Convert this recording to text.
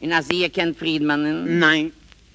In Asie kennt Friedmannen? Nein.